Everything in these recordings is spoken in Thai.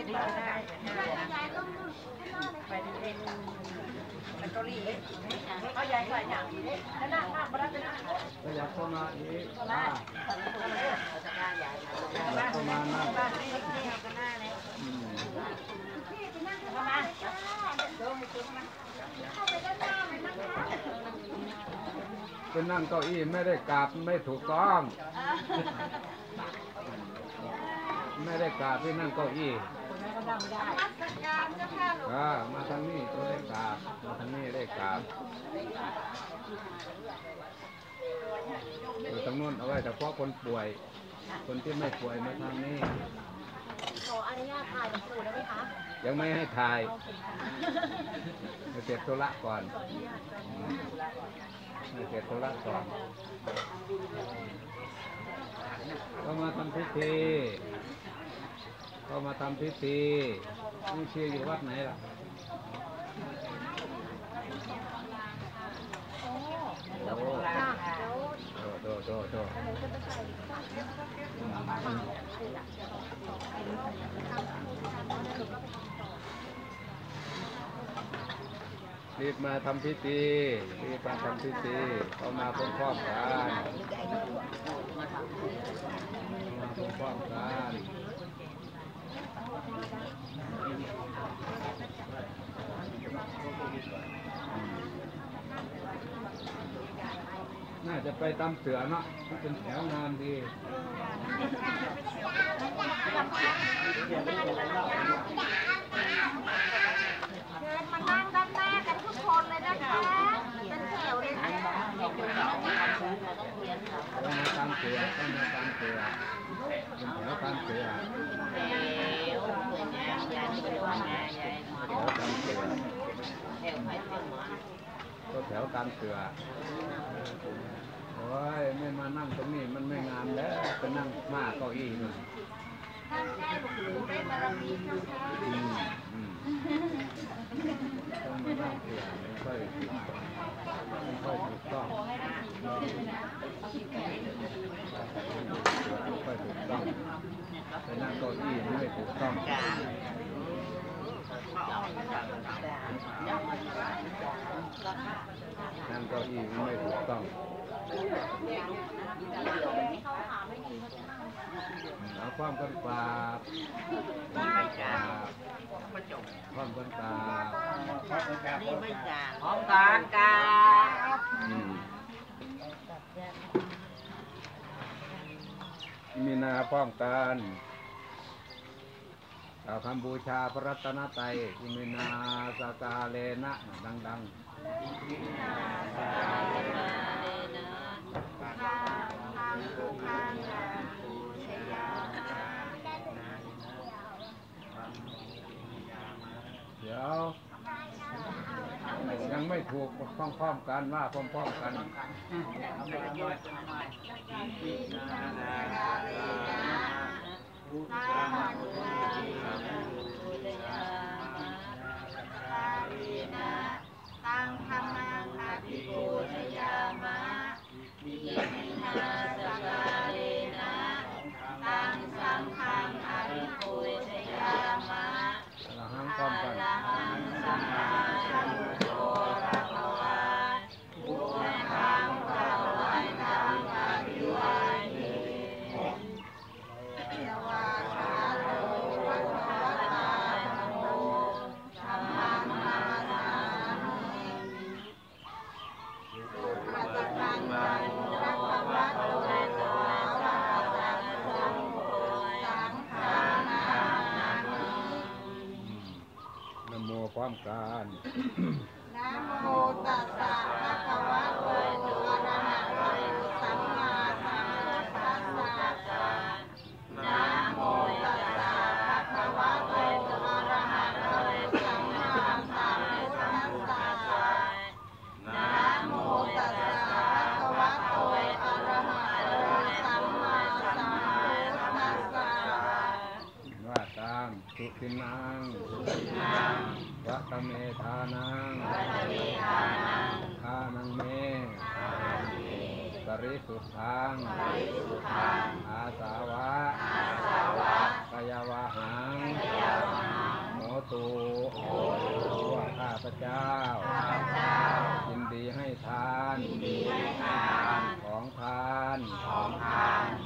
ปิดนั่นละบ่ต้องเชื่อง่ายหรอกขยับเข้ามาอีกอ่าขยับเข้ามานั่งอืมเป็นนั่งเก้าอี้ไม่ได้กราบไม่ถูกต้อง ไม่ได้กราบที่นั่งเก้าอี้ อ่ามาทางนี้ก็ได้กราบมาทางนี้ได้กราบอยู่ตรงนู้นเอาไว้เฉพาะคนป่วย คนที่ไม่ป่วยมาทางนี้ขออนุญาตถ่ายหลวงปู่ได้ไหมคะ ยังไม่ให้ถ่ายให้เสร็จธุระก่อนให้เสร็จธุระก่อนก็มาทำพิธี ก็มาทำพิธีนี่เชียร์อยู่วัดไหนล่ะโอ้ค่ะเดี๋ยวโดโดโดโดรีบมาทำพิธีรีบมาทำพิธีเขามาพร้อมๆกันมาพร้อมๆกัน น่าจะไปตามเสือเนาะมันเป็นแถวงานดีเชิญมานั่งด้านหน้ากันทุกคนเลยนะคะ เป็นแถวเลยนะคะต้องมาตามเสือต้องมาตามเสือเป็นแถวตามเสือ ก็แถวตามเสือโอ้ยไม่มานั่งตรงนี้มันไม่งามแล้วไปนั่งมากเก้าอี้นู่นท่านได้หลวงปู่ได้บารมีเจ้าค่ะอืมอืมต้องมานั่งเสือไม่ค่อยถูกต้องไม่ค่อยถูกต้องไม่ค่อยถูกต้อง ไปนั่งเก้าอี้ไม่ถูกต้องนั่งเก้าอี้ไม่ถูกต้องเอาความกันกราบกราบความกันกรานี่ไม่จางพร้อมกันกา มมีนาพร้อมกันกล่าวคำบูชาพระรัตนตรัยอิมินาสกาเลนะดังๆเดี๋ยว ยังไม่ถูกพร้อมๆกันว่าพร้อมๆกันตังธรรมังอภิปูชยามะมินาสกาเลนะตังสังฆัง โ好看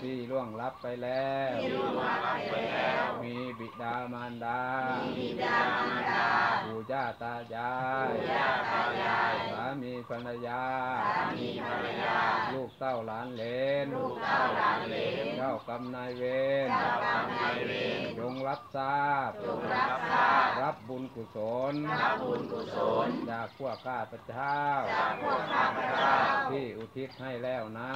ที่ล่วงลับไปแล้ว มีบิดามารดาปู่ย่าตายายสามีภรรยา ลูกเต้าหลานเหลนเจ้ากรรมนายเวรจงรับทราบ รับบุญกุศล จากพวกข้าพเจ้า ที่อุทิศให้แล้วนั้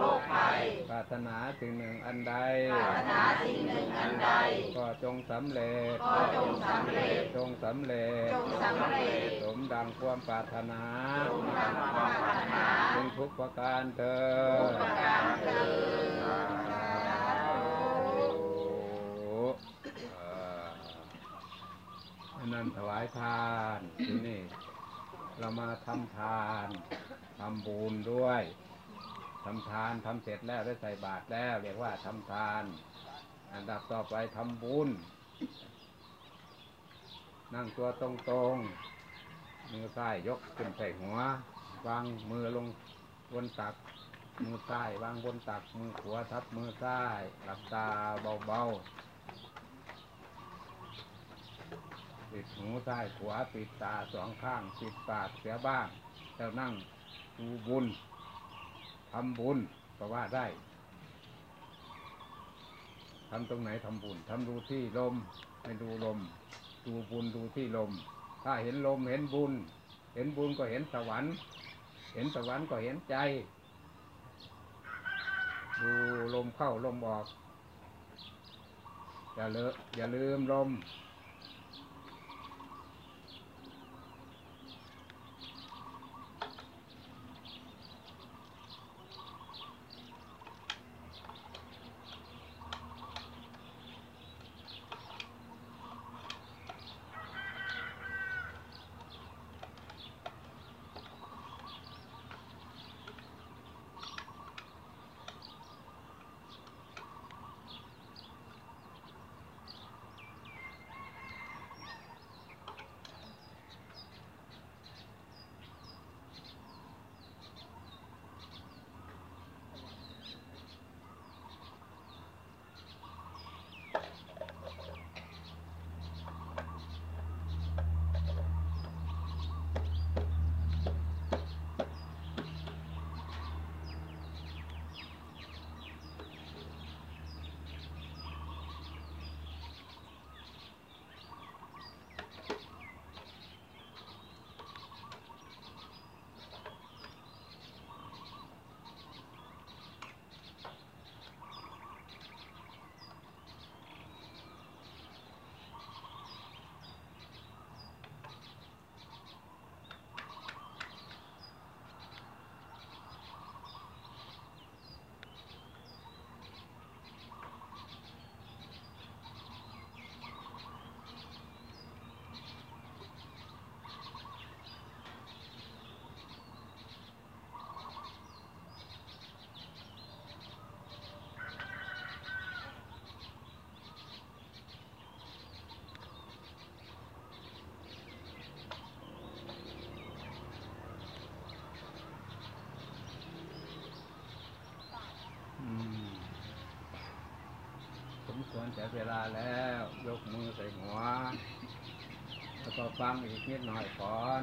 ปรารถนาสิ่งหนึ่งอันใด ก็จงสำเร็จ จงสำเร็จ สมดังความปรารถนาเป็นทุกประการเธออันนั้นถวายทานที่นี่ เรามาทำทานทำบุญด้วย ทำทานทำเสร็จแล้วได้ใส่บาตรแล้ว เรียกว่าทำทาน อันดับต่อไปทำบุญ นั่งตัวตรงๆ มือซ้ายยกขึ้นใส่หัว วางมือลงบนตัก มือซ้ายวางบนตัก มือขวาทับมือซ้าย หลับตาเบาๆ ปิดหูซ้ายขวาปิดตาสองข้าง ปิดปากเสียบ้างแล้วนั่งดูบุญ ทำบุญก็ว่าได้ทำตรงไหนทำบุญทำดูที่ลมไม่ดูลม ดูบุญดูที่ลม ถ้าเห็นลมเห็นบุญ เห็นบุญก็เห็นสวรรค์ เห็นสวรรค์ก็เห็นใจ ดูลมเข้าลมออก อย่าเลอะอย่าลืมลม แต่เวลาแล้ว ยกมือใส่หัว แล้วก็ฟังอีกนิดหน่อยก่อน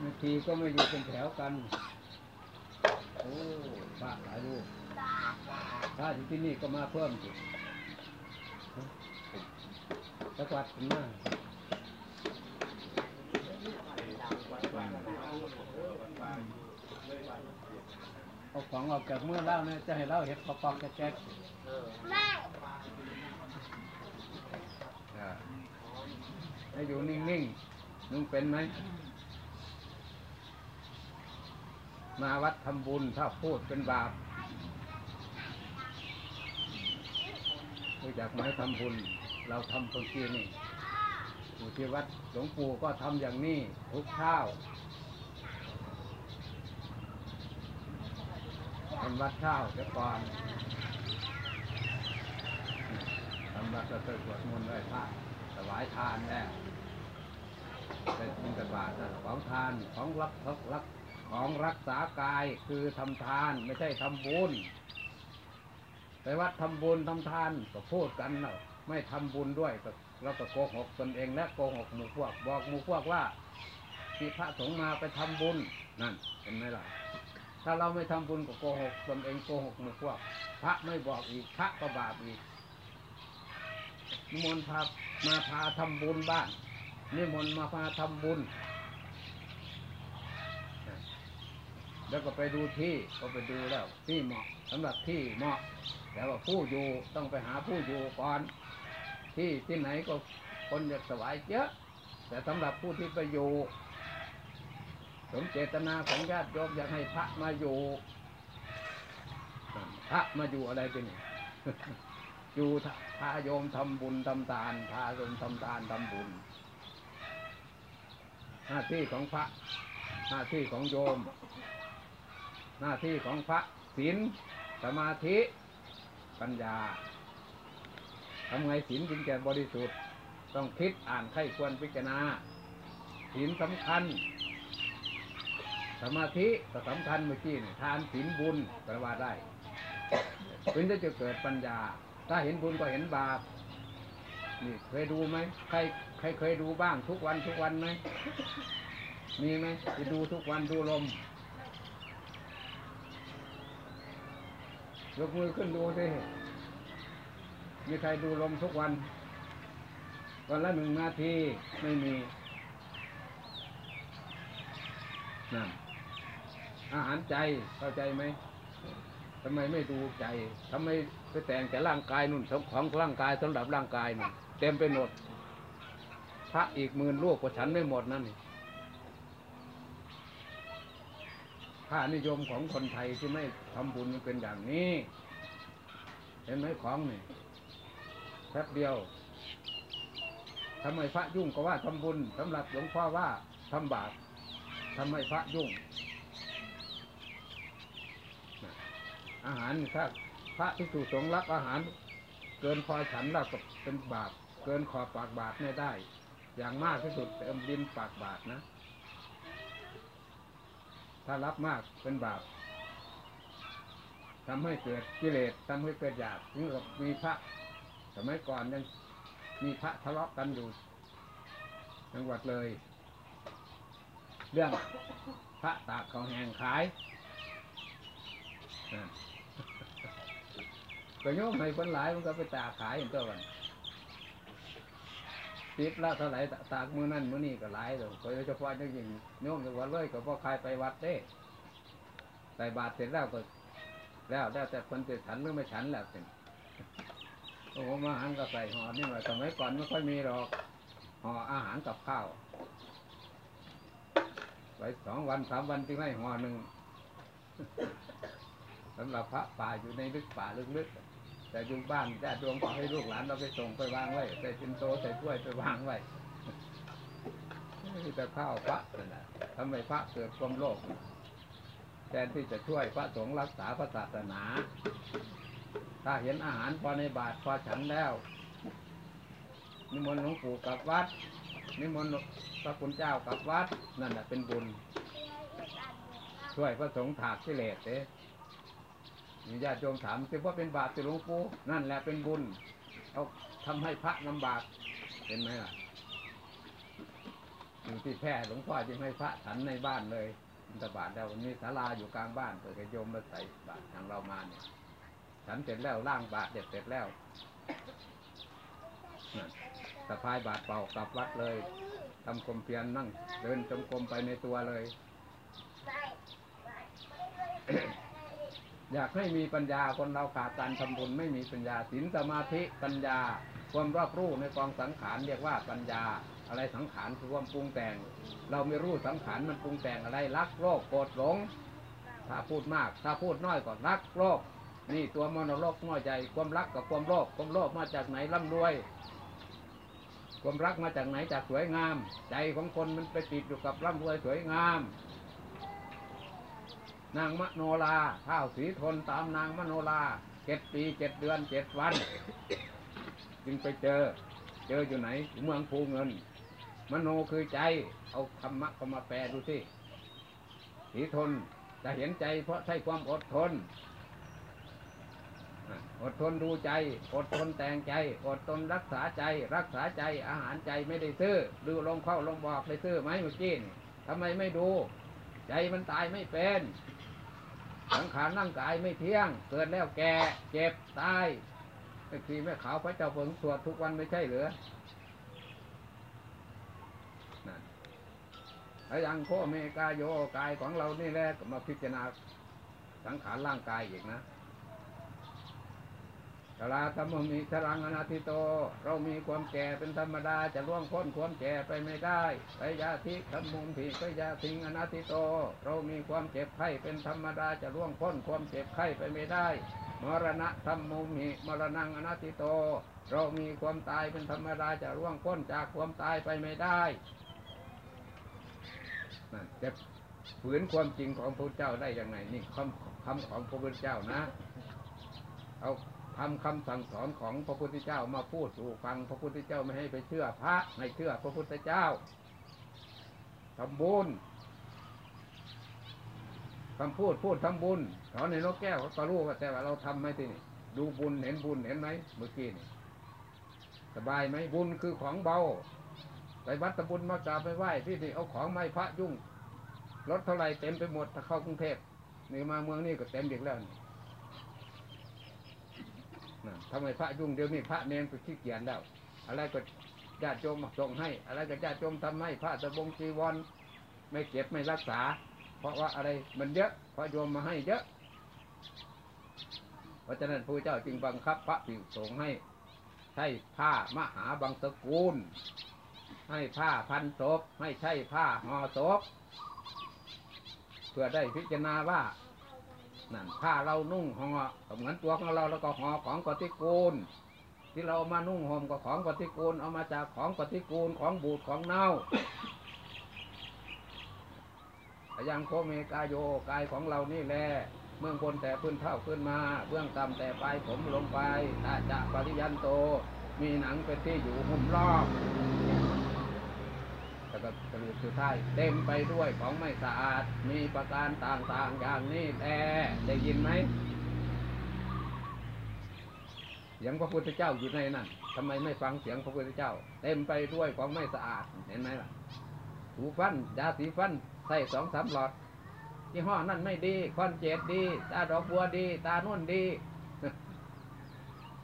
บางทีก็ไม่อยู่เป็นแถวกัน โอ้พระหลายรูปพระที่ที่นี่ก็มาเพิ่มสิจักวัดเป็นมาก เอาของออกจากมือเล่าเนี่ยจะให้เล่าเห็ดปอกๆแจ๊กๆอ่าให้อยู่นิ่งๆนุ่งเป็นไหม มาวัดทำบุญถ้าพูดเป็นบาปรู้จักไหมทำบุญ เราทำตรงที่นี่อยู่ที่วัดหลวงปู่ก็ทำอย่างนี้ทุกเช้า เป็นวัดเช้าเดี๋ยวก่อนทำวัดก็เกิดสวดมนต์ไหว้พระถวายทานแล้วเป็นบิณฑบาตนะของทานของรักรักรักของรักษากายคือทำทานไม่ใช่ทำบุญไปวัดทำบุญทำทานก็พูดกันเนาะไม่ทำบุญด้วยก็เราก็โกหกตนเองและโกหกหมู่พวก บอกหมู่พวกว่าที่พระสงฆ์มาไปทำบุญนั่นเห็นไหมล่ะ ถ้าเราไม่ทำบุญก็โกหกตนเองโกหกหมู่พวก พระไม่บอกอีกพระก็บาปอีกนิมนต์พามาพาทำบุญบ้านนิมนต์มาพาทำบุญ แล้วก็ไปดูที่ก็ไปดูแล้ว ที่เหมาะสำหรับที่เหมาะแต่ว่าผู้อยู่ต้องไปหาผู้อยู่ก่อน ที่ที่ไหนก็คนจะสวายเยอะ แต่สำหรับผู้ที่ไปอยู่ สมเจตนาของญาติโยมอยากให้พระมาอยู่ พระมาอยู่อะไรเป็นอยู่ทะพาโยมทำบุญทำทาน พาโยมทำทานทำบุญ หน้าที่ของพระ หน้าที่ของโยม หน้าที่ของพระศีลสมาธิปัญญาทำไงศีลจึงจะบริสุทธิ์ ต้องคิดอ่านไข้ควรพิจารณาศีลสำคัญ สมาธิก็สำคัญเมื่อกี้นี่ทานศีลบุญแปลว่าได้ถึงจะเกิดปัญญา ถ้าเห็นบุญก็เห็นบาปนี่เคยดูไหมใครใครเคยดูบ้างทุกวันทุกวันไหมมีไหมไปดูทุกวันดูลมยกมือขึ้นดูสิมีใครดูลมทุกวัน วันละหนึ่งนาทีไม่มีนั่น อาหารใจเข้าใจไหมทำไมไม่ดูใจทำไมไปแต่งแต่ร่างกายนุ่นของร่างกายสำหรับร่างกายนุ่เต็มไปหมดพระอีกหมื่นลูกกว่าฉันไม่หมดนั่นนี่ค่านิยมของคนไทยที่ไม่ทำบุญมันเป็นอย่างนี้ เห็นไหมของนี่แป๊บเดียวทำไมพระยุ่งก็ว่าทำบุญสำหรับหลวงพ่อว่าทำบาปทำไมพระยุ่ง อาหารถ้าพระที่ถูสงฆ์รับอาหาร เกินพอฉันแล้วก็เป็นบาปเกินขอบปากบาทไม่ได้ อย่างมากที่สุดเติมดินปากบาทนะ ถ้ารับมากเป็นบาปทำให้เกิดกิเลสทำให้เกิดอยากนี่กับมีพระสมัยก่อนยังมีพระทะเลาะกันอยู่จังหวัดเลย เรื่องพระตากเของแหงขาย ก็โยมให้คนหลายมันก็ไปตากขายอย่างตัวกันติดละเท่าไหร่ตากมือนั่นมือนี่ก็หลายเลยโดยเฉพาะอย่างยิ่งโยมจังหวัดเลยก็พอใครไปวัดเด้ใส่บาตรเสร็จแล้วก็ แล้วแล้วแต่คนจะฉันหรือไม่ฉันแล้วเป็นโอ้โหมาหันก็ใส่ห่อนี่หน่อยสมัยก่อนไม่ค่อยมีหรอกห่ออาหารกับข้าวไว้สองวันสามวันจึงให้ห่อหนึ่งสำหรับพระป่าอยู่ในลึกป่าลึกๆ แต่อยู่บ้านญาติโยมขอให้ลูกหลานเราไปส่งไปวางไว้ใส่ปินโตใส่ถ้วยไปวางไว้นี่แต่ข้าวพระนะทำให้พระเกิดความโลภแทนที่จะช่วยพระสงฆ์รักษาพระศาสนา ถ้าเห็นอาหารพอในบาทพอฉันแล้ว นิมนต์หลวงปู่กลับวัด นิมนต์พระคุณเจ้ากลับวัด นั่นแหละเป็นบุญ ช่วยพระสงฆ์ถากกิเลสเด้ มีญาติโยมถามสิว่าเป็นบาปสิหลวงปู่นั่นแหละเป็นบุญ เอาทำให้พระลำบากเห็นไหมล่ะอยู่ที่แพร่หลวงพ่อจึงให้พระฉันในบ้านเลยบิณฑบาตแล้ววันนี้ศาลาอยู่กลางบ้านเปิดให้โยมมาใส่บาตรทางเรามาเนี่ยฉันเสร็จแล้วล่างบาตรเด็ดเสร็จแล้วสะพายบาตรเป่ากลับวัดเลยทำกลมเพียรนั่ง เดินจงกรมไปในตัวเลย อยากให้มีปัญญาคนเราขาดการทำบุญไม่มีปัญญาศีลสมาธิปัญญา ความรอบรู้ในกองสังขารเรียกว่าปัญญา อะไรสังขารคือความปรุงแต่ง เราไม่รู้สังขารมันปรุงแต่งอะไรรักโลภโกรธหลง ถ้าพูดมาก ถ้าพูดน้อยก็รักโลภนี่ตัวมโนโลกน้อยใจความรักกับความโลภความโลภมาจากไหนร่ำรวย ความรักมาจากไหนจากสวยงาม ใจของคนมันไปติดอยู่กับร่ำรวยสวยงาม นางมโนราข้าวสีทนตามนางมโนราเจ็ดปีเจ็ดเดือนเจ็ดวัน จึงไปเจอ เจออยู่ไหนเมืองภูเงิน มโนคือใจ เอาธรรมะเข้ามาแปลดูสิสีทนจะเห็นใจเพราะใช้ความอดทน อดทนดูใจ อดทนแต่งใจ อดทนรักษาใจ รักษาใจอาหารใจไม่ได้ซื้อ ดูลงเข้าลงบอกได้ซื้อไหมเมื่อกี้ทำไมไม่ดู ใจมันตายไม่เป็น สังขารร่างกายไม่เที่ยง เกิดแล้วแก่เจ็บตายไอ้ทีแม่ขาวพระเจ้าเพิงสวดทุกวันไม่ใช่หรือนั่นแล้วยังโคเมกาโยกายของเรานี่แหละมาพิจารณาสังขารร่างกายอีกนะ ชราธรรมมีชรังอนาทิโต เรามีความแก่เป็นธรรมดาจะล่วงพ้นความแก่ไปไม่ได้ไปยาธิธรรมุมผิไปยาทิงอนาทิโต เรามีความเจ็บไข้เป็นธรรมดาจะล่วงพ้นความเจ็บไข้ไปไม่ได้ มรณะธรรมุมหิมรณังอนาทิโต เรามีความตายเป็นธรรมดาจะล่วงพ้นจากความตายไปไม่ได้นั่นจะฝืนความจริงของพระเจ้าได้อยังไงนี่คำคำของพระพุทธเจ้านะ เอา ทำคำสั่งสอนของพระพุทธเจ้ามาพูดสู่ฟังพระพุทธเจ้าไม่ให้ไปเชื่อพระให้เชื่อพระพุทธเจ้าทำบุญคำพูดพูดทำบุญสอนในนกแก้วก็รู้ว่าแต่ว่าเราทำไหมที่นี่ดูบุญเห็นบุญเห็นไหมเมื่อกี้นี่สบายไหมบุญคือของเบาไปวัดตะบุญมากราบไปไหว้ที่นี่เอาของไม้พระยุ่งรถเท่าไรเต็มไปหมดถ้าเข้ากรุงเทพนี่มาเมืองนี้ก็เต็มอีกแล้วนี่ ทำไมพระยุ่งเดี๋ยวนี้พระเนนก็ขี้เกียจแล้ว อะไรก็ญาติโยมส่งให้ อะไรก็ญาติโยมทำให้พระตะบงจีวรไม่เก็บไม่รักษา เพราะว่าอะไรมันเยอะพระโยมมาให้เยอะ เพราะฉะนั้นพระเจ้าจึงบังคับ พระภิกษุสงให้ ใช้ผ้ามหาบังสกุลให้ผ้าพันศพให้ใช้ผ้าห่อศพเพื่อได้พิจารณาว่า นั่นผ้าเรานุ่งห่อเหมือนตัวของเราแล้วก็ห่อของปฏิกูล ที่เราเอามานุ่งห่มก็ของปฏิกูลเอามาจากของปฏิกูลของบูดของเน่ายังโคเมกายโยกายของเรานี่แหละเมื่องบนแต่พื้นเท่าขึ้นมา เบื้องต่ำแต่ปลายผมลงไปตาจะปริยันโต มีหนังเป็นที่อยู่หุ้มรอบ ก็สรุปสุดท้ายเต็มไปด้วยของไม่สะอาด มีประการต่างๆอย่างนี้แต่ได้ยินไหมเสียงพระพุทธเจ้าอยู่ในนั้นทำไมไม่ฟังเสียงพระพุทธเจ้า เต็มไปด้วยของไม่สะอาดเห็นไหมล่ะถูฟันยาสีฟันใส่สองสามหลอดยี่ห้อนั่นไม่ดีคอนเจตดี ตาดอกบัวดี ตานุ่นดี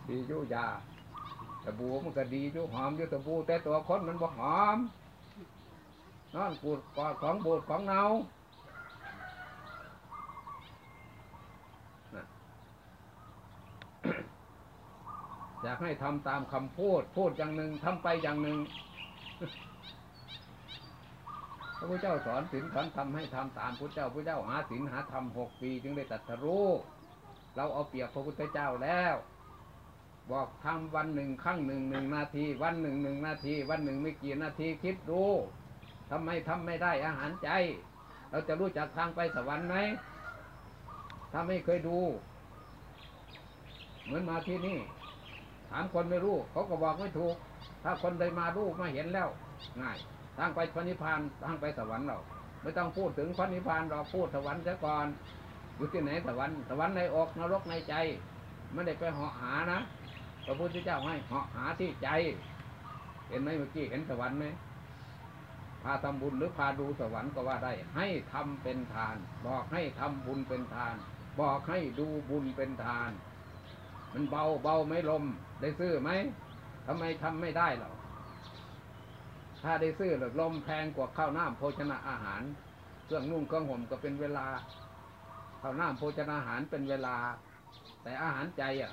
ดีอยุยาตะบูมันก็ดีอยุหอมอยุตะบูแต่ตัวคนมันบ่หอม นอนปูดกอดของบูดของเนาอยากให้ทำตามคำพูด พูดอย่างหนึ่งทำไปอย่างหนึ่งพระพุทธเจ้าสอนศีลสอนธรรมให้ทำตามพระเจ้าพระเจ้าหาศีลหาธรรมหกปีจึงได้ตรัสรู้เราเอาเปรียบพระพุทธเจ้าแล้ว บอกทำวันหนึ่งครั้งหนึ่งหนึ่งนาที วันหนึ่งหนึ่งนาที วันหนึ่งไม่กี่นาทีคิดดู ทำไมทำไม่ได้อาหารใจ เราจะรู้จักทางไปสวรรค์ไหมถ้าไม่เคยดู เหมือนมาที่นี่ ถามคนไม่รู้ เขาก็บอกไม่ถูก ถ้าคนใดมารู้มาเห็นแล้ว ง่าย ทางไปพระนิพพานทางไปสวรรค์เรา ไม่ต้องพูดถึงพระนิพพานเราพูดสวรรค์ซะก่อนอยู่ที่ไหนสวรรค์สวรรค์ในอกนรกในใจไม่ได้ไปเหาะหานะพระพุทธเจ้าให้เหาะหาที่ใจ เห็นไหมเมื่อกี้เห็นสวรรค์ไหม พาทำบุญหรือพาดูสวรรค์ก็ว่าได้ ให้ทำเป็นทาน บอกให้ทำบุญเป็นทาน บอกให้ดูบุญเป็นทาน มันเบาเบาไม่ลม ได้ซื้อไหมทำไมทำไม่ได้หรอถ้าได้ซื้อหรือลมแพงกว่าข้าวน้ำโภชนะอาหาร เครื่องนุ่งเครื่องห่มก็เป็นเวลาข้าวน้ำโภชนาอาหารเป็นเวลา แต่อาหารใจอะ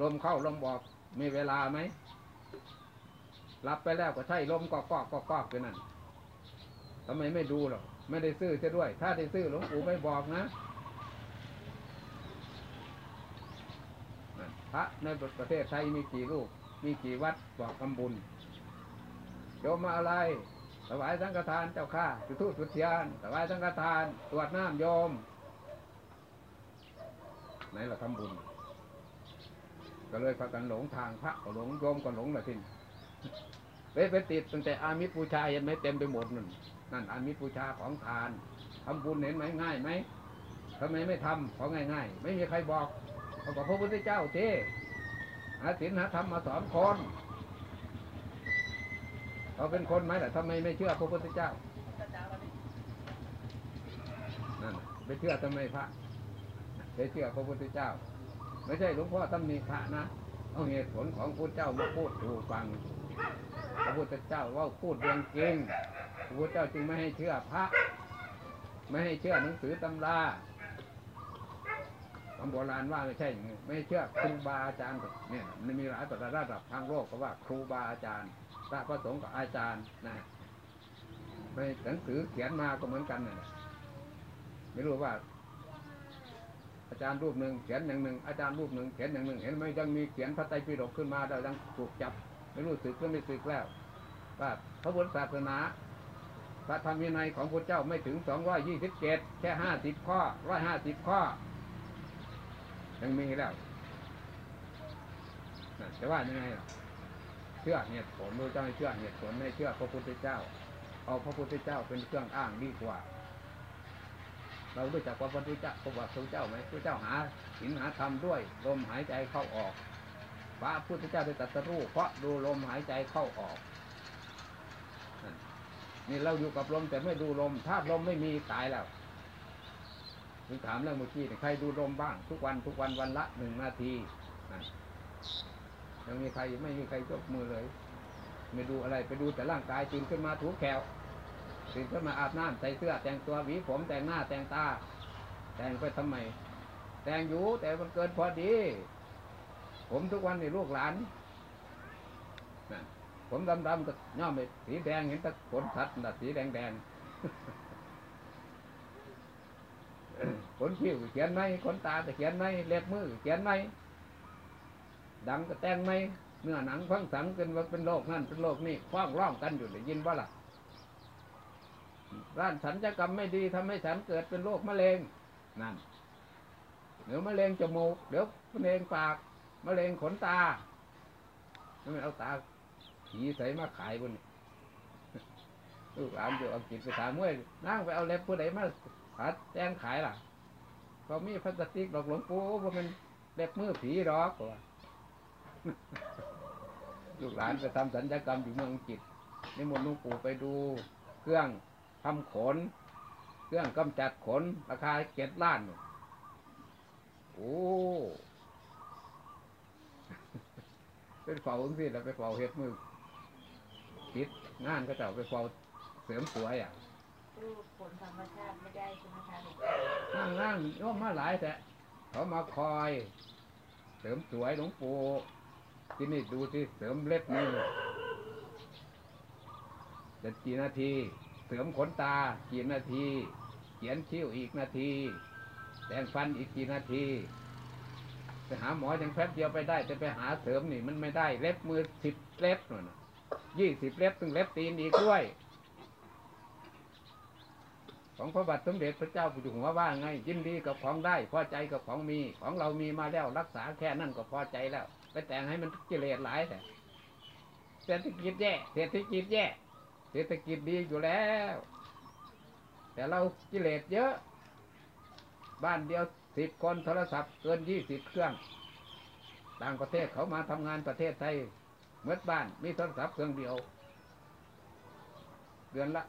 ลมเข้าลมออกมีเวลาไหม รับไปแล้วก็ใช่ลมก็กอกก็กอกอยู่นั่นทำไมไม่ดูหรอกไม่ได้ซื้อเสด้วย ถ้าได้ซื้อหลวงปู่ไม่บอกนะพระในประเทศไทยมีกี่รูป มีกี่วัดบอกทำบุญโยมมาอะไรถวายสังฆทานเจ้าข้าจุดธูปจุดเทียนถวายสังฆทานตรวจน้ำโยม ไหนเราทำบุญ ก็เลยพากันหลงทางพระก็หลงโยมก็หลงละทิ้ง ไปไปติดตั้งแต่อามิตรบูชาเห็นไหมเต็มไปหมดนั่นนั่นอามิตรบูชาของทานทำบุญเห็นไหมง่ายไหมทำไมไม่ทำของง่ายๆ ไม่มีใครบอกเขาบอกพระพุทธเจ้าเทหาศีลหาธรรมมาสอนคนเขาเป็นคนไหมล่ะทำไมไม่เชื่อพระพุทธเจ้านั่นไปเชื่อทำไมพระไปเชื่อพระพุทธเจ้า ไม่ใช่หลวงพ่อตำหนิพระนะเอาเหตุผลของพระเจ้ามาพูดถูกฟัง พระพุทธเจ้าว่าพูดเรื่องจริงพระพุทธเจ้าจึงไม่ให้เชื่อพระ ไม่ให้เชื่อหนังสือตำราคำโบราณว่าไม่ใช่อย่างไม่เชื่อครูบาอาจารย์เนี่ยมันมีหลายระดับทางโลกก็ว่าครูบาอาจารย์พระประสงค์กับอาจารย์นะไม่หนังสือเขียนมาก็เหมือนกันนะไม่รู้ว่า อาจารย์รูปหนึ่งเขียนอย่างหนึ่งอาจารย์รูปหนึ่งเขียนอย่างหนึ่งเห็นไหมยังมีเขียนพระไตรปิฎกขึ้นมาแล้วยังถูกจับ ไม่รู้สึกก็ไม่สึกแล้วว่าพระพุทธศาสนาพระธรรมวินัยของพระเจ้าไม่ถึงสองร้อยยี่สิบเจ็ดแค่ห้าสิบข้อร้อยห้าสิบข้อ ยังมีแล้วจะว่ายังไงเชื่อเหตุผลพระเจ้าให้เชื่อเหตุผลไม่เชื่อพระพุทธเจ้า เอาพระพุทธเจ้าเป็นเครื่องอ้างดีกว่า เรารู้จักพระพุทธเจ้าพระพุทธเจ้าไหมพระเจ้าหาศีลหาธรรมด้วยลมหายใจเข้าออก พระพุทธเจ้าได้ตรัสรู้เพราะดูลมหายใจเข้าออก นี่เราอยู่กับลมแต่ไม่ดูลม ถ้าลมไม่มีตายแล้วถึงถามเรื่องเมื่อกี้เนี่ยใครดูลมบ้าง ทุกวันทุกวันวันละหนึ่งนาทียังมีใครไม่มีใครยกมือเลย ไม่ดูอะไรไปดูแต่ร่างกายตื่นขึ้นมาถูแขวตื่นขึ้นมาอาบน้ำใส่เสื้อ แต่งตัวหวีผมแต่งหน้าแต่งตา แต่งไปทำไม แต่งอยู่แต่มันเกินพอดี ผมทุกวันนี่ลูกหลานผมดำๆก็ย่อมไปสีแดงเห็นตะขนสัตว์น่ะสีแดงแดงขนคิ้วเขียนไหมขนตาก็เขียนไหมเล็บมือเขียนไหมดังก็แต่งไหมเนื้อหนังฟังสังกันว่าเป็นโรคนั่นเป็นโรคนี่ฟ้องร้องกันอยู่ได้ยินว่าล่ะร้านสัญญกรรมไม่ดีทำให้ฉันเกิดเป็นโรคมะเร็งนั่นเดี๋ยวมะเร็งจมูกเดี๋ยวมะเร็งปาก มะเร็งขนตาไม่เอาตาผีใส่มาขายบนลูกหลานอยู่อังกฤษไปถามเมื่อนั่งไปเอาเล็บผู้ใดมาหาแจ้งขายล่ะเขามีพลาสติกดอกหลวงปู่ว่ามันเล็บมือผีหรอกว่าลูกหลานไปทำสัญญกรรมอยู่เมืองอังกฤษนิมนต์หลวงปู่ไปดูเครื่องทำขน เครื่องกำจัดขน ราคาเจ็ดล้าน โอ้ เป็นเฝ้าสิแล้วไปเฝ้าเฮ็ดมือปิดงานก็เจ้าไปเฝ้าเสริมสวยอะดูผลธรรมชาติไม่ได้ใช่ไหมคะหลวงนั่งนั่งโยมมาหลายแต่เขามาคอย เสริมสวยหลวงปู่ที่นี่ดูที่เสริมเล็บมือจะกี่นาที เสริมขนตากี่นาที เขียนคิ้วอีกนาที แต่งฟันอีกกี่นาที ไปหาหมอยังแป๊บเดียวไปได้จะไปหาเสริมนี่มันไม่ได้เล็บมือสิบเล็บหน่ะยี่สิบเล็บถึงเล็บตีนอีกด้วย ของพระบาทสมเด็จพระเจ้าอยู่หัวว่าไงยินดีกับของได้พอใจกับของมี ของเรามีมาแล้วรักษาแค่นั้นก็พอใจแล้ว ไปแต่งให้มันกิเลสหลายแต่เศรษฐกิจแย่เศรษฐกิจแย่เศรษฐกิจดีอยู่แล้ว แต่เรากิเลสเยอะ บ้านเดียว สิบคนโทรศัพท์เกินยี่สิบเครื่อง ต่างประเทศเขามาทำงานประเทศไทยเมื่อบ้านมีโทรศัพท์เครื่องเดียว เดือนละ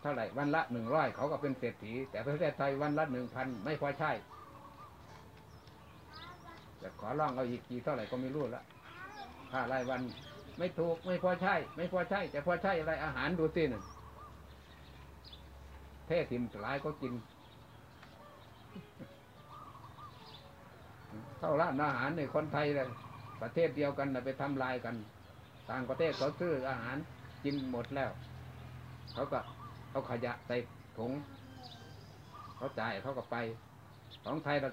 เท่าไหร่วันละหนึ่งร้อยเขาก็เป็นเศรษฐี แต่ประเทศไทยวันละหนึ่งพันไม่พอใช่แต่ขอร้องเอาอีกกี่เท่าไหร่ก็ไม่รู้ละค่ารายวันไม่ถูกไม่พอใช่ ไม่พอใช่จะพอใช่อะไรอาหารดูสิหนึ่งเทถิ่มหลายก็กิน เข้าร้านอาหารในคนไทยเลยประเทศเดียวกันนะไปทำลายกัน ต่างประเทศเขาซื้ออาหารกินหมดแล้ว เขาก็เอาขยะใส่ถุงเขาจ่ายเขาก็ไป ของไทยเรา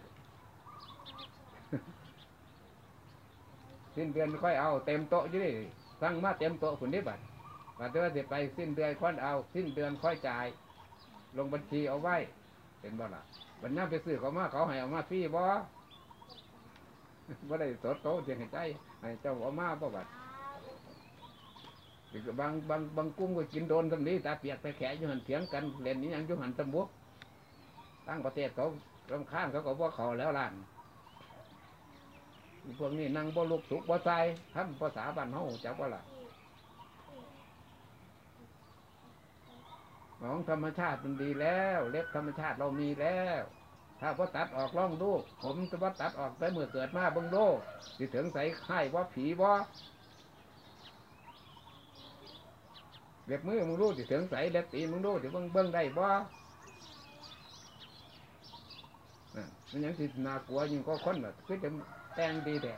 สิ้นเดือนค่อยเอาเต็มโต๊ะอยู่ดิสั่งมาเต็มโต๊ะคุณนี่บัดบัดเดือนจะไปสิ้นเดือนค่อยเอา สิ้นเดือนค่อยจ่าย ลงบัญชีเอาไว้เป็นบ่ล่ะบัญญัติไปซื้อเขามาเขาให้เอามาฟรีบ่ บ่ได้สดโตเสียงใจให้เจ้าเอามาบ่บัดบางบางบางกุ้งก็กินโดนตรงนี้ตาเปียกตาแขะอยู่หันเถียงกันเล่นนี้ยังอยู่หันตะมุกตั้งประเทศเขาลำข้างเขาก็บ่เขาแล้วล่ะพวกนี้นั่งบ่ลุกสุกบ่ใจทำภาษาบ้านเฮาจักว่าล่ะของธรรมชาติมันดีแล้ว เล็บธรรมชาติเรามีแล้ว ถ้าพอตัดออกล่องดูผมจะว่าตัดออกแต่เมื่อเกิดมาเบิ่งโลกสิถึงใส่ไข่ว่าผีว่าเล็บมือมึงรู้สิถึงใส่เล็บตีมึงรู้สิเบิ่งเบิ่งได้บ่นั่นมันยังสินากลัวยิ่งก็คนแบบคือจะแต่งดีแต่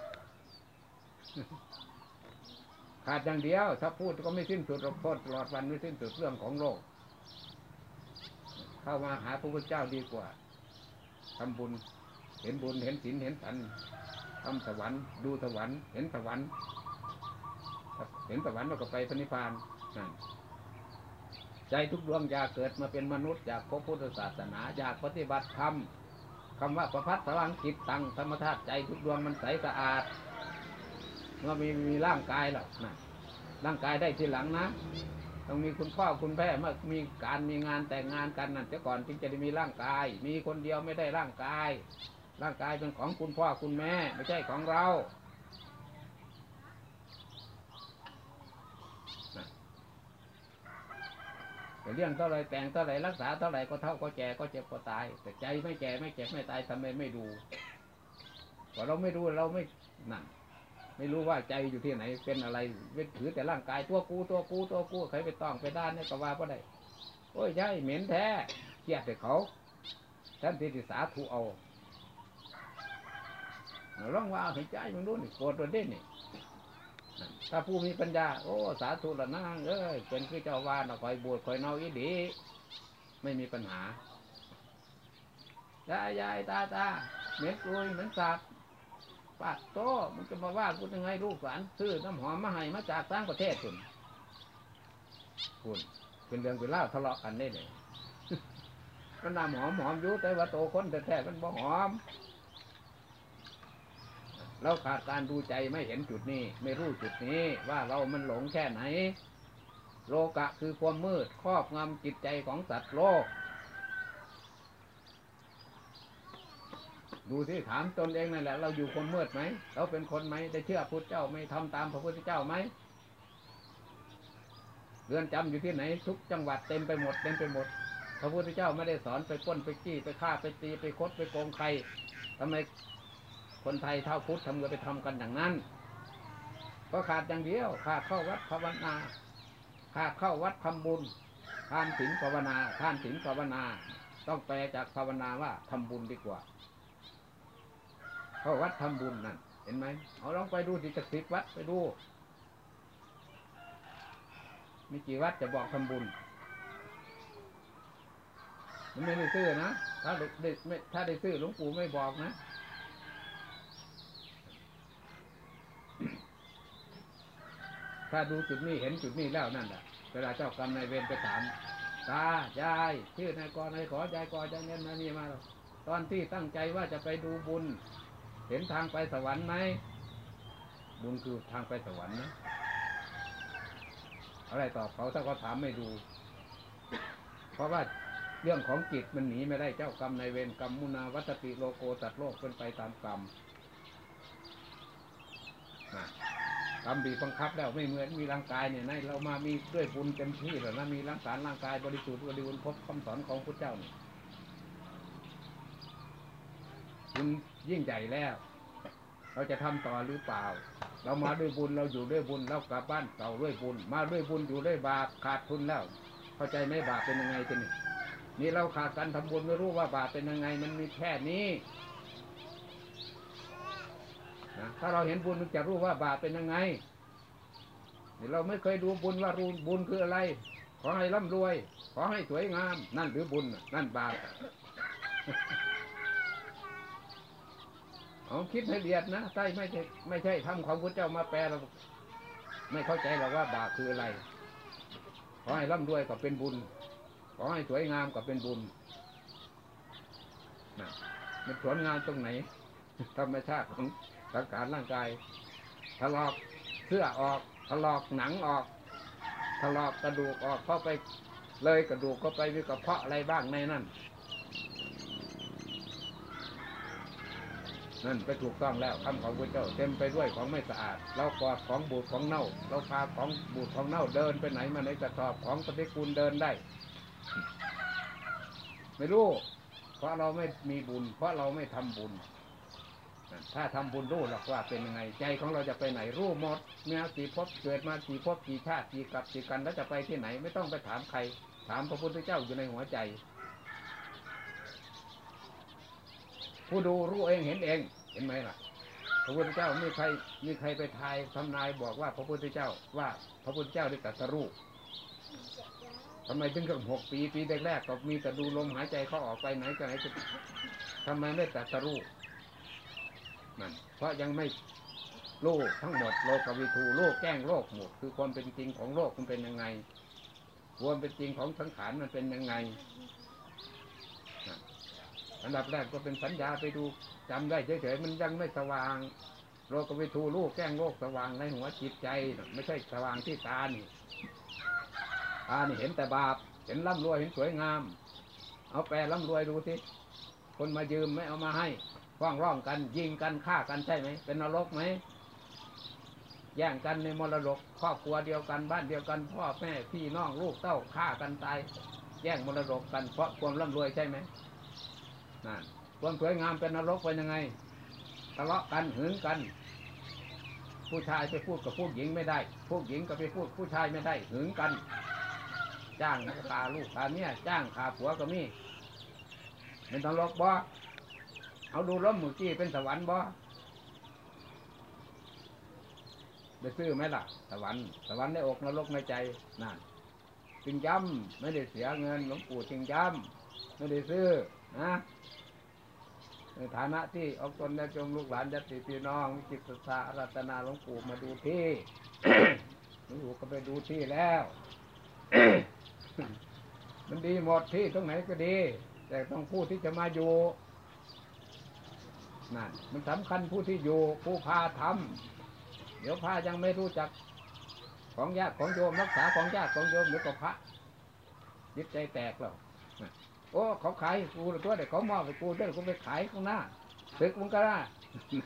ขาดอย่างเดียว ถ้าพูดก็ไม่สิ้นสุดหรอกโทษตลอดวันไม่สิ้นสุดเรื่องของโลก เข้ามาหาพระพุทธเจ้าดีกว่า ทำบุญ เห็นบุญเห็นศีลเห็นสันทำสวรรค์ดูสวรรค์เห็นสวรรค์เห็นสวรรค์เราก็ไปพระนิพพานนั่นใจทุกดวงอยากเกิดมาเป็นมนุษย์อยากพบพุทธศาสนาอยากปฏิบัติธรรมคำว่าประพัดสว่างจิตตังธรรมธาตุใจทุกดวงมันใสสะอาดเมื่อมีมีร่างกายแล้วนะร่างกายได้ทีหลังนะ ต้องมีคุณพ่อคุณแม่เมื่อมีการมีงานแต่งงานกันนั่นเสียก่อนจึงจะได้มีร่างกาย มีคนเดียวไม่ได้ร่างกาย ร่างกายเป็นของคุณพ่อคุณแม่ ไม่ใช่ของเราแต่เรื่องเท่าไรแต่งเท่าไรรักษาเท่าไรก็เท่าก็แก่ก็เจ็บก็ตาย แต่ใจไม่แก่ไม่เจ็บไม่ตายทำไมไม่ดูเพราะเราไม่รู้เราไม่นั่น ไม่รู้ว่าใจอยู่ที่ไหน เป็นอะไรเป็นถือแต่ร่างกายตัวกูตัวกูตัวกูใครไปต้องไปด้านเนี่ยก็ว่าก็ได้ โอ้ยใช่เหม็นแท้เกลียดแต่เขาท่านที่สาธุเอาร้องว่าให้ใจมึงรู้นี่โกรธตัวเด่นนี่ถ้าผู้มีปัญญา โอ้ สาธุละนางเอ้ยเป็นคือเจ้าวาดคอยบวชคอยเนาอีดีไม่มีปัญหายายยายตาตาเหม็นกุยเหม็นสาบ ปากโตมันจะมาว่ากูยังไงลูกหลานซื้อน้ำหอมมาให้มาจากต่างประเทศคุณคุณเป็นเรื่องเป็นเล่าทะเลาะกันได้เลยมันน้ำหอมหอมยู่แต่ว่าโตคนแต่แท้มันบ่หอมเราขาดการดูใจไม่เห็นจุดนี้ ไม่รู้จุดนี้ว่าเรามันหลงแค่ไหน โลกะคือความมืดครอบงำจิตใจของสัตว์โลก ดูที่ถามตนเองนั่นแหละ เราอยู่คนมืดไหมเราเป็นคนไหมได้เชื่อพุทธเจ้าไหม่ทำตามพระพุทธเจ้าไหมเรือนจำอยู่ที่ไหน ทุกจังหวัดเต็มไปหมดเต็มไปหมด พระพุทธเจ้าไม่ได้สอนไปป้นไปจี้ไปฆ่าไปตีไปคดไปโกงใครทำไมคนไทยเท่าพุทธทำเงินไปทำกันอย่างนั้น ก็ขาดอย่างเดียวขาดเข้าวัดภาวนาขาดเข้าวัดทำบุญทานศีลภาวนาทานศีลภาวนา ต้องแปลจากภาวนาว่าทำบุญดีกว่า เข้าวัดทำบุญนั่นเห็นไหมเอาลองไปดูสิจักสิบวัดไปดูมีกี่วัดจะบอกทำบุญ มันไม่ได้ซื้อนะถ้าได้ถ้าได้ซื้อหลวงปู่ไม่บอกนะถ้าดูจุดนี้เห็นจุดนี้แล้วนั่นแหละเวลาเจ้ากรรมนายเวรไปถามตายายชื่อนายกรนายขอยายกรยายเงินมานี่มาตอนที่ตั้งใจว่าจะไปดูบุญ เห็นทางไปสวรรค์ไหมบุญคือทางไปสวรรค์นะอะไรตอบเขาถ้าเขาถามไม่ดู เพราะว่าเรื่องของจิตมันหนีไม่ได้เจ้ากรรมในเวรกรรมมุนาวัตติโลโกตัดโลกเป็นไปตามกรรมนะกรรมบีบังคับแล้วไม่เหมือนมีร่างกายเนี่ยในเรามามีด้วยบุญเต็มที่แล้วนะมีร่างกายร่างกายบริสุทธิ์บริบูรณ์พบคำสอนของพระเจ้านี่บุญ ยิ่งใหญ่แล้ว เราจะทำต่อหรือเปล่า เรามาด้วยบุญเราอยู่ด้วยบุญเรากลับบ้านเก่าด้วยบุญ มาด้วยบุญอยู่ด้วยบาปขาดทุนแล้ว เข้าใจไหมบาปเป็นยังไงทีนี่นี่เราขาดการทำบุญไม่รู้ว่าบาปเป็นยังไง มันมีแค่นี้นะถ้าเราเห็นบุญมันจะรู้ว่าบาปเป็นยังไงนี่เราไม่เคยดูบุญว่ารูบุญคืออะไร ขอให้ร่ำรวย ขอให้สวยงาม นั่นหรือบุญนั่นบาป เอาคิดละเอียดนะใช่ไม่ใช่ไม่ใช่ทำของพระเจ้ามาแปลเราไม่เข้าใจหรอกว่าบาปคืออะไร ขอให้ร่ำรวยก็เป็นบุญ ขอให้สวยงามก็เป็นบุญนะมันสวยงามตรงไหน ธรรมชาติของสังขารร่างกายถลอกเสื้อออกถลอกหนังออกถลอกกระดูกออกเข้าไปเลยกระดูกก็ไปมีกระเพาะอะไรบ้างในนั่น นั่นไปถูกต้องแล้วคำของพระเจ้าเต็มไปด้วยของไม่สะอาดเรากอดของบูดของเน่า เราพาของบูดของเน่าเดินไปไหนมาไหนกระสอบของปฏิกูลเดินได้ ไม่รู้ เพราะเราไม่มีบุญ เพราะเราไม่ทำบุญ ถ้าทำบุญรู้หรอกว่าเป็นยังไง ใจของเราจะไปไหนรู้หมดเมื่อกี่ภพเกิดมากี่ภพกี่ชาติกี่กับกี่กันแล้วจะไปที่ไหน ไม่ต้องไปถามใคร ถามพระพุทธเจ้าอยู่ในหัวใจ ผู้ดูรู้เองเห็นเอง เห็นไหมล่ะ พระพุทธเจ้าม่ใครมีใครไปทายทำนายบอกว่าพระพุทธเจ้าว่าพระพุทธเจ้าได้ตรัสรู้ทำไมถึงกับหกปีปีแรกๆก็มีแต่ดูลมหายใจเขาออกไปไหนก็ไหนก็ทำไมไม่ตรัสรู้นั่นเพราะยังไม่รู้ทั้งหมดโลกวิทูโลกแก้งโลกหมดคือความเป็นจริงของโลกมันเป็นยังไงความเป็นจริงของสังขารมันเป็นยังไง อันดับแรกก็เป็นสัญญาไปดูจำได้เฉยๆมันยังไม่สว่างโลกวิทูลูกแกล้งโลกสว่างในหัวจิตใจ ไม่ใช่สว่างที่ตานี่ตานี่เห็นแต่บาป เห็นร่ำรวยเห็นสวยงาม เอาแปรร่ำรวยดูสิคนมายืมไม่เอามาให้ฟ้องร้องกันยิงกันฆ่ากันใช่ไหมเป็นนรกไหมแย่งกันในมรดกครอบครัวเดียวกันบ้านเดียวกันพ่อแม่พี่น้องลูกเต้าฆ่ากันตาย แย่งมรดกกันเพราะความร่ำรวยใช่ไหม นั่นความสวยงามเป็นนรกเป็นยังไงทะเลาะกันหึงกัน ผู้ชายไปพูดกับผู้หญิงไม่ได้ ผู้หญิงก็ไปพูดผู้ชายไม่ได้หึงกัน จ้างขาลูกขาเมียจ้างขาผัวก็มีเป็นนรกบ่เอาดูล้มหมูจี้เป็นสวรรค์บ่ได้ซื้อไหมล่ะ สวรรค์สวรรค์ในอกนรกในใจนั่นจึงย้ำไม่ได้เสียเงินหลวงปู่จึงย้ำไม่ได้ซื้อนะ ฐานะที่ออกตนญาติโยมลูกหลานญาติพี่น้องวิจิตรศารัตนาหลวงปู่มาดูที่หลวงปู่ก็ไปดูที่แล้ว มันดีหมดที่ตรงไหนก็ดี แต่ต้องผู้ที่จะมาอยู่นั่นมันสำคัญผู้ที่อยู่ผู้พาทำเดี๋ยวพายังไม่รู้จักของญาติของโยมรักษาของญาติของโยมหรือก็พระจิตใจแตกแล้ว โอ้เขาขายกูตัวเด็กเขามอบไปกูเด้อกูไปขายข้างหน้าซึกมึงก็ได้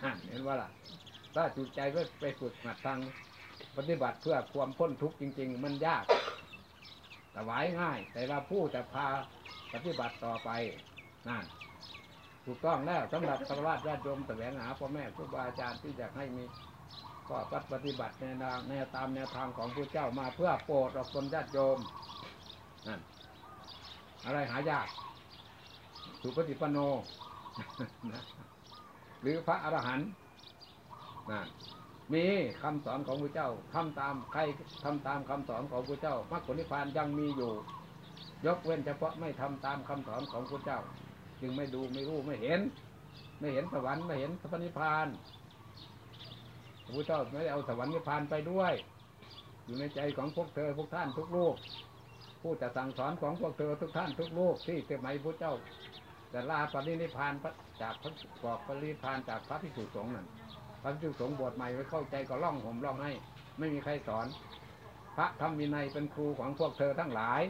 นั่นเห็นว่าล่ะถ้าจุดใจไว้ไปฝึกหัดทางปฏิบัติเพื่อความพ้นทุกข์จริง ๆ มันยากแต่ไหวง่าย แต่ว่าผู้จะพาปฏิบัติต่อไปนั่นถูกต้องแล้วสำหรับสรวัตรญาติโยมแสวงหาพ่อแม่ครูบาอาจารย์ที่อยากให้มีก็ปฏิบัติในทางในตามแนวทางของพระเจ้ามาเพื่อโปรดออกตนญาติโยมนั่น อะไรหายากสุปฏิปโน หรือพระอรหันต์นั่นมีคำสอนของพระเจ้าทำตามใครทำตามคำสอนของพระเจ้ามรรคผลนิพพานยังมีอยู่ ยกเว้นเฉพาะไม่ทำตามคำสอนของพระเจ้า จึงไม่ดูไม่รู้ไม่เห็น ไม่เห็นสวรรค์ไม่เห็นพระนิพพานพระพุทธเจ้าไม่ได้เอาสวรรค์นิพพานไปด้วย อยู่ในใจของพวกเธอพวกท่านทุกลูก ผู้จะสั่งสอนของพวกเธอทุกท่านทุกโลกที่สมัยพระเจ้าแต่ลาปรินิพานจากพระบอกปรินิพานจากพระพิสุสงฆ์นั่นพระพิสุสงฆ์บวชใหม่ไว้เข้าใจก็ล่องห่มล่องให้ ไม่มีใครสอน พระธรรมวินัยเป็นครูของพวกเธอทั้งหลาย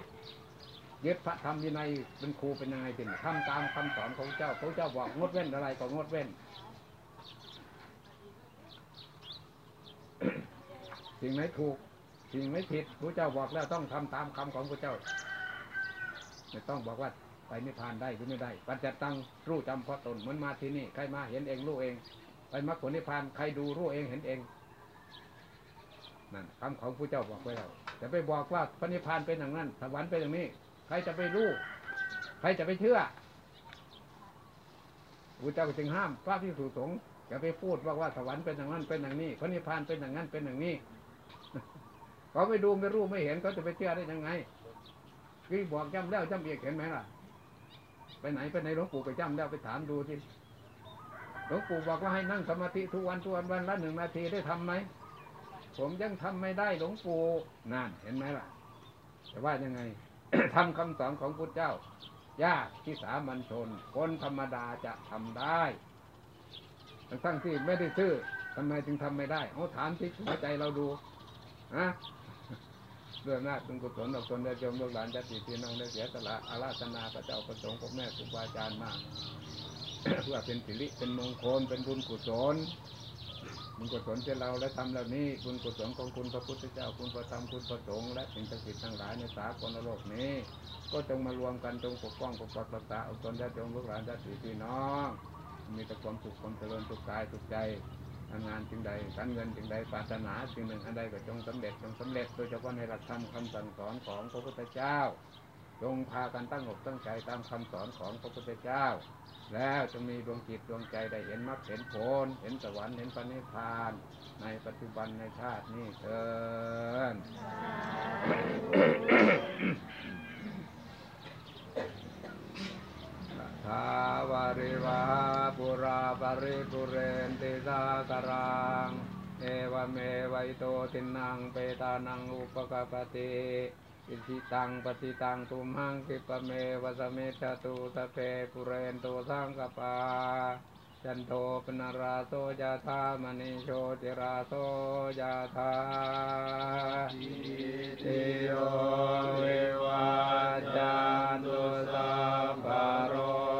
ยึดพระธรรมวินัยเป็นครูเป็นยังไงเป็นทำตามคำสอนของเจ้าพระเจ้าบอกงดเว้นอะไรก็งดเว้น สิ่งไหนถูก สิ่งไหนผิดพระเจ้าบอกแล้วต้องทำตามคำของพระเจ้า ไม่ต้องบอกว่าไปนิพพานได้หรือไม่ได้ ปัจจตังรู้จำเพราะตนเหมือนมาที่นี่ใครมาเห็นเองรู้เอง ไปมรรคผลนิพพานใครดูรู้เองเห็นเองนั่นคำของพระเจ้าบอกไว้แล้วจะไปบอกว่าพระนิพพานเป็นอย่างนั้นสวรรค์เป็นอย่างนี้ ใครจะไปรู้ใครจะไปเชื่อพระเจ้าจึงห้ามพระพิสุสงฆ์อย่าไปพูดว่าว่าสวรรค์เป็นอย่างนั้นเป็นอย่างนี้ พระนิพพานเป็นอย่างนั้นเป็นอย่างนี้ เขาไม่ดูไม่รู้ไม่เห็นเขาจะไปเชื่อได้ยังไงคือบอกจำแล้วจำเอีกเห็นไหมล่ะ ไปไหนไปไหนหลวงปู่ไปจำแล้วไปถามดูที่หลวงปู่บอกว่าให้นั่งสมาธิทุกวันทุกวันวันละหนึ่งนาทีได้ทำไหมผมยังทำไม่ได้หลวงปู่นั่นเห็นไหมล่ะ แต่ว่ายังไงทำคำสอนของพุทธเจ้ายากที่สามัญชน คนธรรมดาจะทำได้ทั้งที่ไม่ได้ซื้อทำไมจึงทำไม่ได้เอาถามที่หัวใจเราดูฮะ เรื่องหน้าตุงกุศลออกตนได้จมลูกหลานญาติพี่น้องได้เสียสละอาราธนาพระเจ้าประสงค์พ่อแม่ครูบาอาจารย์มากเพื่อเป็นสิริเป็นมงคลเป็นบุญกุศลบุญกุศลที่เราและทำเหล่านี้บุญกุศลของคุณพระพุทธเจ้าคุณพระธรรมคุณพระสงฆ์และสิ่งศักดิ์สิทธิ์ทั้งหลายในสากลโลกนี้ ก็จงมารวมกันจงปกป้องปกปักรักษาเอาตนและจงลูกหลานญาติพี่น้อง มีแต่ความสุขความเจริญสุขกายสุขใจ ทำงานสิ่งใด การเงินสิ่งใดปรารถนาสิ่งหนึ่งอันใดก็จงสำเร็จจงสำเร็จโดยเฉพาะในหลักธรรมคำสั่งสอนของพระพุทธเจ้า จงพากันตั้งอกตั้งใจตามคำสอนของพระพุทธเจ้า แล้วจะมีดวงจิตดวงใจได้เห็นมรรคเห็นผลเห็นสวรรค์เห็นปณิพาน ในปัจจุบันในชาตินี้เถินถา วาริวะหาปูรา ปะริปูเรนติสาคะรังเอวะเมวะ อิโตทินนังเปตานังอุปะกัปปติอิจฉิตังปัตถิตังตุมหัง ขิปปะเมวะ สะมิชฌะตุ สัพเพปูเรนตุ สังกัปปาจันโทปัณณะระโสยะถา มะณิโชติระโสยะถาติโยวิวัจจันตุสัพพโรโ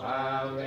ภาเว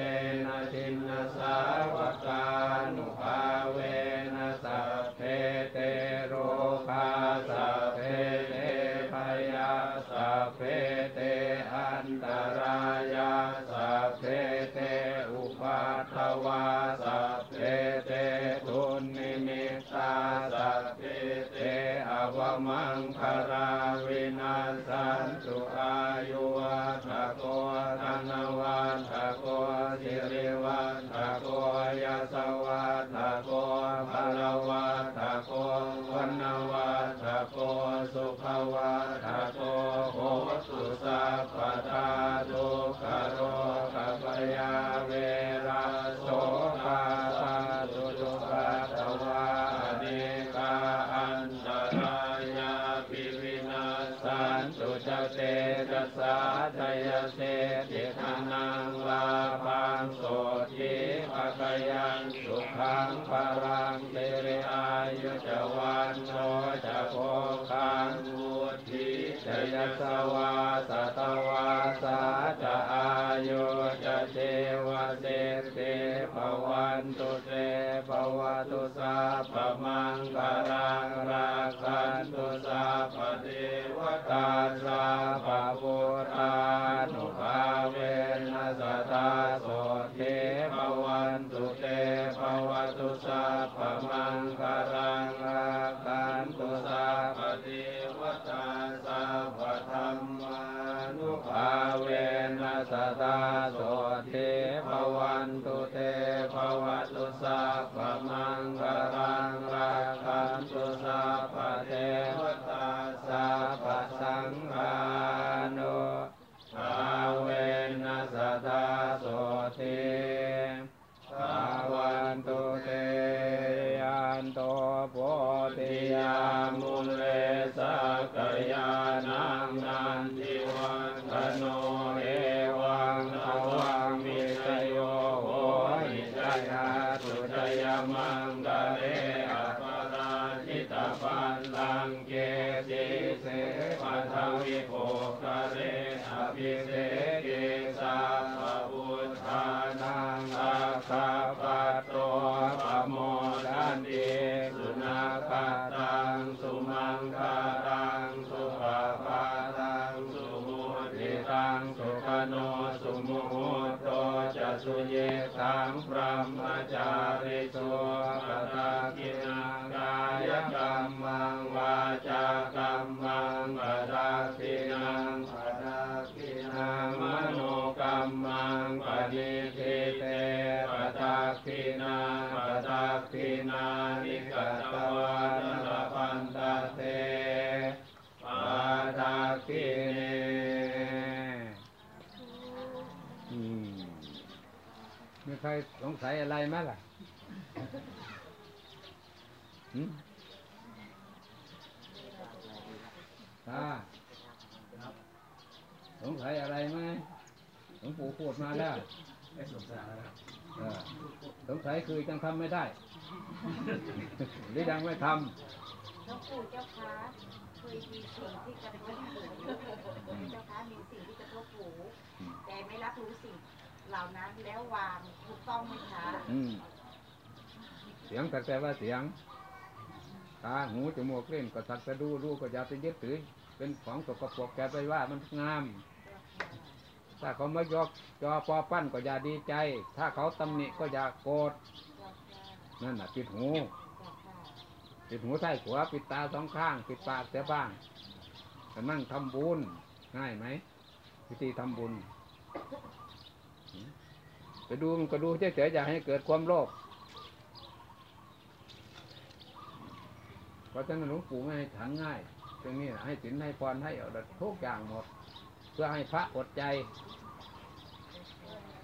มังคารังราคันตุสัพพเทวตาสา สงสัยอะไรไหมล่ะหืมตาสงสัยอะไรไหมหลวงปู่พูดมาแล้วไม่สงสัยสงสัยคือยังทำไม่ได้ หรือยังไม่ทหลวงปู่เจ้าคะเคยมีสิ่งที่กระทบหูเจ้าคะมีสิ่งที่กระทบหูแต่ไม่รับรู้สิ่ง เหล่านั้นแล้ววางถูกต้องไหมคะอืมเสียงสักแต่ว่าเสียง ตาหูจมูกเล่นก็สักแต่ดูดูก็อย่าไปยึดถือ เป็นของสกปรกแกไปว่ามันงาม ถ้าเขาไม่ยกจอปอปั้นก็อย่าดีใจ ถ้าเขาตำหนิก็อย่าโกรธนั่นน่ะปิดหูปิดหูใต้ขวาปิดตาสองข้าง ปิดปากเสียบ้างแต่นั่งทำบุญง่ายไหมวิธีทำบุญ ไปดูมันก็ดูเฉยๆอย่าให้เกิดความโลภเพราะฉะนั้นหลวงปู่ไม่ให้ฉันง่ายตรงนี้น่ะให้สินให้พรให้เอาทุกอย่างหมด เพื่อให้พระอดใจ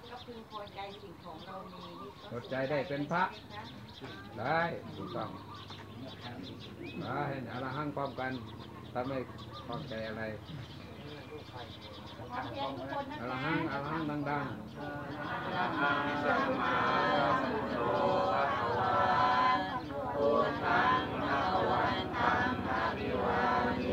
ก็พึงพอใจสิ่งของเรามีนี่ก็อดใจได้เป็นพระ ได้ถูกต้องได้เห็นอรหังพร้อมกันถ้าไม่พร้อมใจอะไรข อเพียงทุกคนนะอรคะหังอรหังดังพุทธังภะคะวันตังอะภิวาเท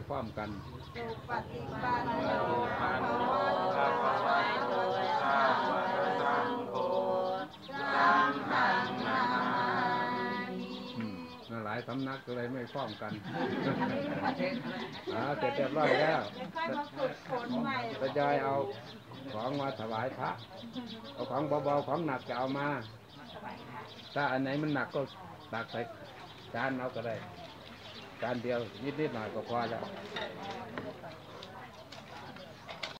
สวากขาายสำนักก็เลยไม่พร้อมกันอ่าเสร็จเรียบร้อยแล้วเดี๋ยวค่อยมาฝึกฝนใหม่กระจายเอาของมาถวายพระ เอาของเบาๆของหนักจะเอามา ถ้าอันไหนมันหนักก็ตักใส่จานเอาก็ได้จานเดียวนิดๆหน่อยก็พอแล้วค